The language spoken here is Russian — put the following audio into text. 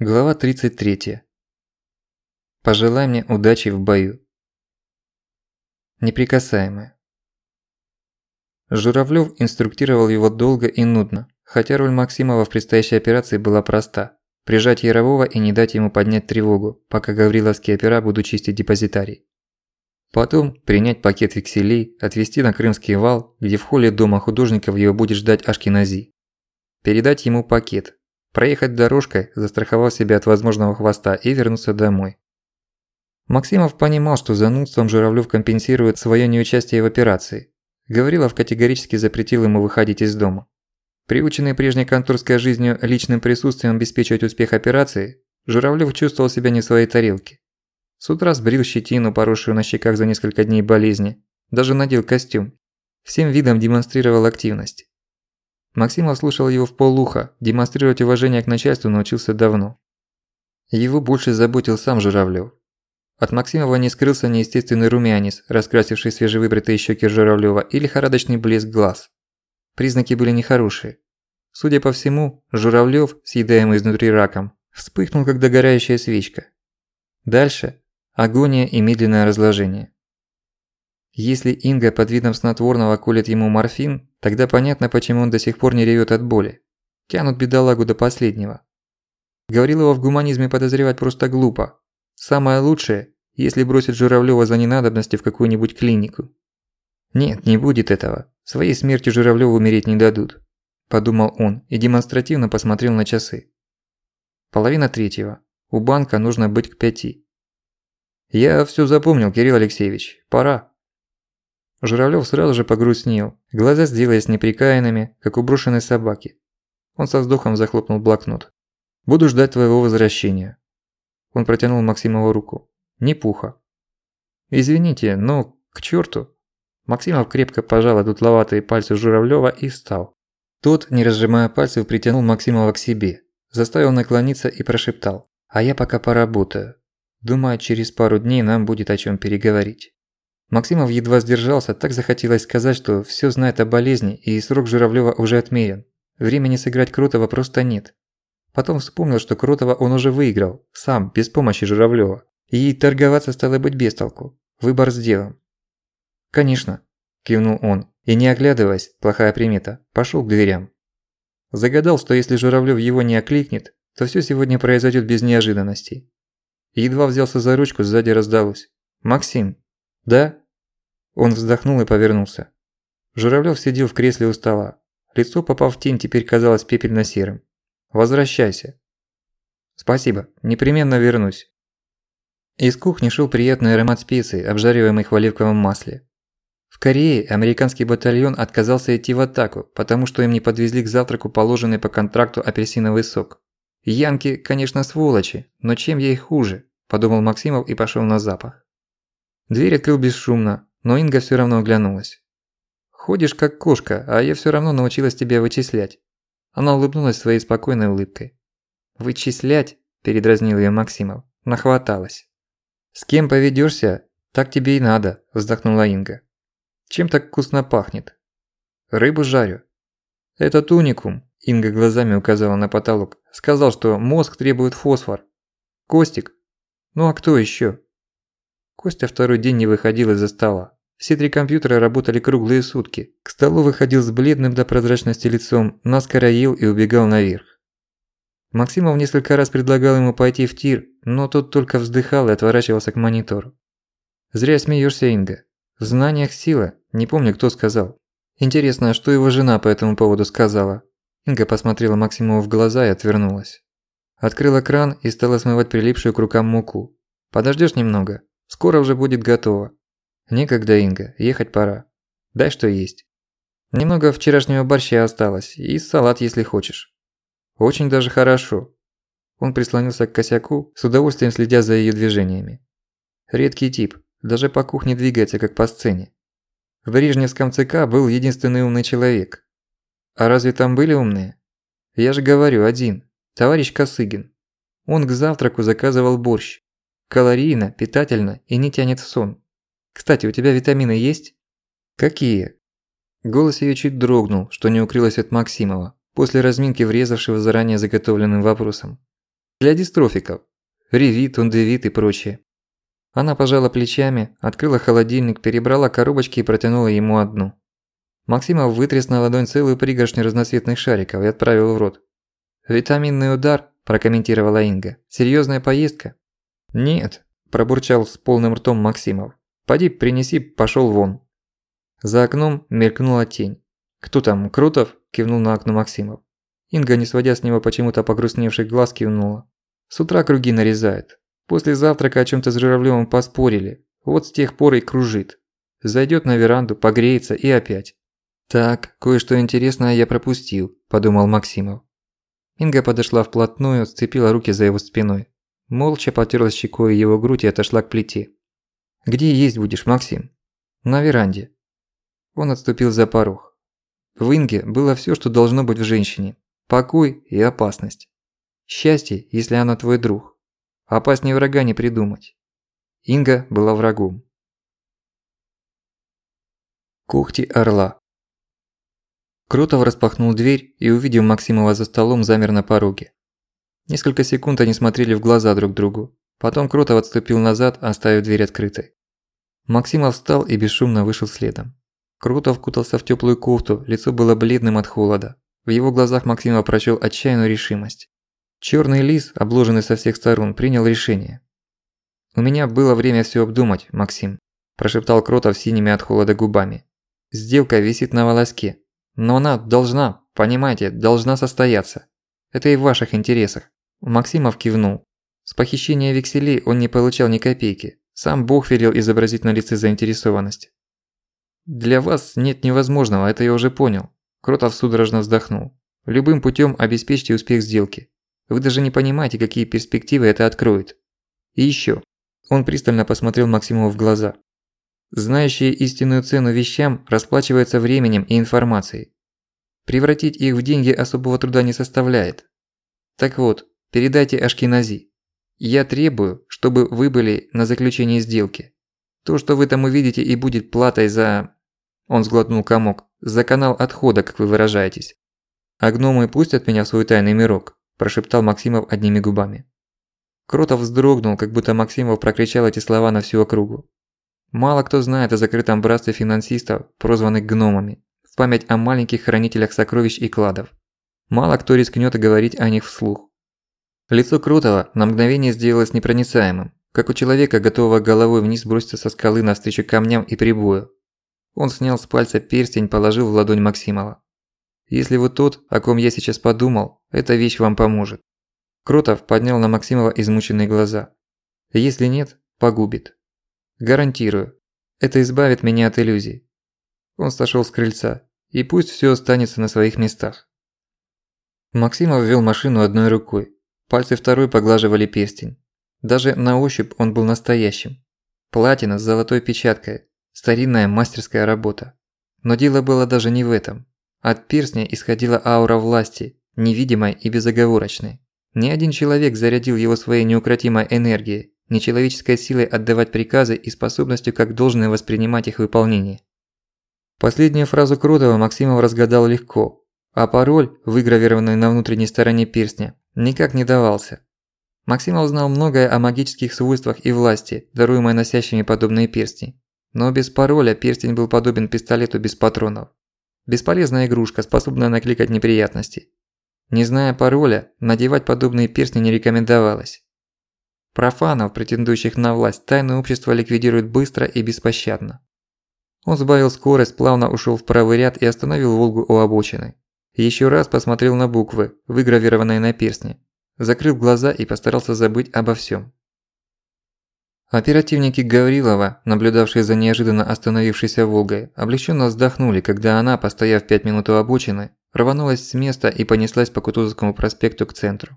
Глава 33. Пожелай мне удачи в бою. Неприкасаемые. Журавлёв инструктировал его долго и нудно, хотя роль Максимова в предстоящей операции была проста – прижать Ярового и не дать ему поднять тревогу, пока гавриловские опера будут чистить депозитарий. Потом принять пакет векселей, отвезти на Крымский вал, где в холле дома художников его будет ждать Ашкинази. Передать ему пакет, проехать дорожкой, застраховав себя от возможного хвоста и вернуться домой. Максимов понимал, что занудством Журавлёв компенсирует своё неучастие в операции. Гаврилов категорически запретил ему выходить из дома. Приученный прежней конторской жизнью личным присутствием обеспечивать успех операции, Журавлёв чувствовал себя не в своей тарелке. С утра сбрил щетину, поросшую на щеках за несколько дней болезни, даже надел костюм. Всем видом демонстрировал активность. Максимов слушал его в полуха, демонстрировать уважение к начальству научился давно. Его больше заботил сам Журавлёв. От Максимова не скрылся неестественный румянец, раскрасивший свежевыбритые щеки Журавлёва, и лихорадочный блеск глаз. Признаки были нехорошие. Судя по всему, Журавлёв, съедаемый изнутри раком, вспыхнул как догорающая свечка. Дальше – агония и медленное разложение. Если Инга под видом снотворного колет ему морфин, тогда понятно, почему он до сих пор не ревёт от боли. Тянут бедолагу до последнего. Гаврилова в гуманизме подозревать просто глупо. Самое лучшее, если бросить Журавлёва за ненадобности в какую-нибудь клинику. Нет, не будет этого. Своей смертью Журавлёву умереть не дадут. Подумал он и демонстративно посмотрел на часы. Половина третьего. У банка нужно быть к пяти. Я всё запомнил, Кирилл Алексеевич. Пора. Журавлёв сразу же погрустнел, глаза сделались неприкаянными, как у брошенной собаки. Он со вздохом захлопнул блокнот. «Буду ждать твоего возвращения». Он протянул Максимову руку. «Не пуха». «Извините, но к чёрту». Максимов крепко пожал дутловатые пальцы Журавлёва и встал. Тот, не разжимая пальцев, притянул Максимова к себе, заставил наклониться и прошептал. «А я пока поработаю. Думаю, через пару дней нам будет о чём переговорить». Максимов едва сдержался, так захотелось сказать, что всё знает о болезни и срок Журавлёва уже отмерен. Времени сыграть Крутого просто нет. Потом вспомнил, что Крутого он уже выиграл, сам, без помощи Журавлёва. И торговаться стало быть без толку. Выбор сделан. «Конечно», – кивнул он, и не оглядываясь, плохая примета, пошёл к дверям. Загадал, что если Журавлёв его не окликнет, то всё сегодня произойдёт без неожиданностей. Едва взялся за ручку, сзади раздалось. «Максим!» «Да?» Он вздохнул и повернулся. Журавлёв сидел в кресле у стола. Лицо, попав в тень, теперь казалось пепельно-серым. «Возвращайся». «Спасибо, непременно вернусь». Из кухни шел приятный аромат специй, обжариваемых в оливковом масле. В Корее американский батальон отказался идти в атаку, потому что им не подвезли к завтраку положенный по контракту апельсиновый сок. Янки, конечно, сволочи, но чем их хуже, подумал Максимов и пошел на запах. Дверь открыл бесшумно, но Инга всё равно оглянулась. «Ходишь как кошка, а я всё равно научилась тебя вычислять». Она улыбнулась своей спокойной улыбкой. «Вычислять?» – передразнил её Максимов. Нахваталась. «С кем поведёшься, так тебе и надо», – вздохнула Инга. «Чем так вкусно пахнет?» «Рыбу жарю». «Этот уникум», – Инга глазами указала на потолок, – сказал, что мозг требует фосфор. «Костик? Ну а кто ещё?» Костя второй день не выходил из-за стола. Все три компьютера работали круглые сутки. К столу выходил с бледным до прозрачности лицом, наскоро ел и убегал наверх. Максимов несколько раз предлагал ему пойти в тир, но тот только вздыхал и отворачивался к монитору. «Зря смеешься, Инга. В знаниях сила, не помню, кто сказал. Интересно, что его жена по этому поводу сказала?» Инга посмотрела Максимову в глаза и отвернулась. Открыла кран и стала смывать прилипшую к рукам муку. Подождешь немного?» Скоро уже будет готово. Некогда, Инга, ехать пора. Дай что есть. Немного вчерашнего борща осталось, и салат, если хочешь. Очень даже хорошо. Он прислонился к косяку, с удовольствием следя за её движениями. Редкий тип, даже по кухне двигается, как по сцене. В Брежневском ЦК был единственный умный человек. А разве там были умные? Я же говорю, один. Товарищ Косыгин. Он к завтраку заказывал борщ. Калорийно, питательно и не тянет в сон. Кстати, у тебя витамины есть? Какие? Голос её чуть дрогнул, что не укрылось от Максимова, после разминки врезавшего заранее заготовленным вопросом. Для дистрофиков. Ревит, ундевит и прочее. Она пожала плечами, открыла холодильник, перебрала коробочки и протянула ему одну. Максимов вытряс на ладонь целую пригоршню разноцветных шариков и отправил в рот. «Витаминный удар», – прокомментировала Инга. «Серьёзная поездка?» «Нет», – пробурчал с полным ртом Максимов. «Поди принеси, пошёл вон». За окном мелькнула тень. «Кто там, Крутов?» – кивнул на окно Максимов. Инга, не сводя с него почему-то погрустневших глаз, кивнула. «С утра круги нарезает. После завтрака о чём-то с Журавлёвым поспорили. Вот с тех пор и кружит. Зайдёт на веранду, погреется и опять. «Так, кое-что интересное я пропустил», – подумал Максимов. Инга подошла вплотную, сцепила руки за его спиной. Молча потерла щекой его грудь и отошла к плите. «Где есть будешь, Максим?» «На веранде». Он отступил за порог. В Инге было всё, что должно быть в женщине. Покой и опасность. Счастье, если она твой друг. Опаснее врага не придумать. Инга была врагом. Кухти орла Крутов распахнул дверь и, увидев Максимова за столом, замер на пороге. Несколько секунд они смотрели в глаза друг другу. Потом Крутов отступил назад, оставив дверь открытой. Максимов встал и бесшумно вышел следом. Крутов кутался в тёплую кофту, лицо было бледным от холода. В его глазах Максимов прочёл отчаянную решимость. Чёрный лис, обложенный со всех сторон, принял решение. «У меня было время всё обдумать, Максим», – прошептал Кротов синими от холода губами. «Сделка висит на волоске. Но она должна, понимаете, должна состояться. Это и в ваших интересах. Максимов кивнул. С похищения векселей он не получал ни копейки. Сам Бог велел изобразить на лице заинтересованность. Для вас нет невозможного, это я уже понял. Кротов судорожно вздохнул. Любым путем обеспечьте успех сделки. Вы даже не понимаете, какие перспективы это откроет. И еще. Он пристально посмотрел Максимову в глаза. Знающие истинную цену вещам расплачиваются временем и информацией. Превратить их в деньги особого труда не составляет. Так вот, передайте Ашкенази. Я требую, чтобы вы были на заключении сделки. То, что вы там увидите и будет платой за... Он сглотнул комок. За канал отхода, как вы выражаетесь. А гномы пустят меня в свой тайный мирок, прошептал Максимов одними губами. Кротов вздрогнул, как будто Максимов прокричал эти слова на всю округу. Мало кто знает о закрытом братстве финансистов, прозванных гномами, в память о маленьких хранителях сокровищ и кладов. Мало кто рискнет говорить о них вслух. Лицо Крутого на мгновение сделалось непроницаемым, как у человека, готового головой вниз броситься со скалы навстречу камням и прибою. Он снял с пальца перстень, положил в ладонь Максимова. «Если вы тот, о ком я сейчас подумал, эта вещь вам поможет». Кротов поднял на Максимова измученные глаза. «Если нет, погубит». Гарантирую. Это избавит меня от иллюзий. Он сошёл с крыльца. И пусть всё останется на своих местах. Максимов ввёл машину одной рукой. Пальцы второй поглаживали перстень. Даже на ощупь он был настоящим. Платина с золотой печаткой. Старинная мастерская работа. Но дело было даже не в этом. От перстня исходила аура власти, невидимой и безоговорочной. Ни один человек зарядил его своей неукротимой энергией, нечеловеческой силой отдавать приказы и способностью как должное воспринимать их выполнение. Последнюю фразу Крутого Максимов разгадал легко, а пароль, выгравированный на внутренней стороне перстня, никак не давался. Максимов знал многое о магических свойствах и власти, даруемой носящими подобные перстни. Но без пароля перстень был подобен пистолету без патронов. Бесполезная игрушка, способная накликать неприятности. Не зная пароля, надевать подобные перстни не рекомендовалось. Профанов, претендующих на власть, тайное общество ликвидирует быстро и беспощадно. Он сбавил скорость, плавно ушел в правый ряд и остановил Волгу у обочины. Еще раз посмотрел на буквы, выгравированные на перстне. Закрыл глаза и постарался забыть обо всем. Оперативники Гаврилова, наблюдавшие за неожиданно остановившейся Волгой, облегченно вздохнули, когда она, постояв пять минут у обочины, рванулась с места и понеслась по Кутузовскому проспекту к центру.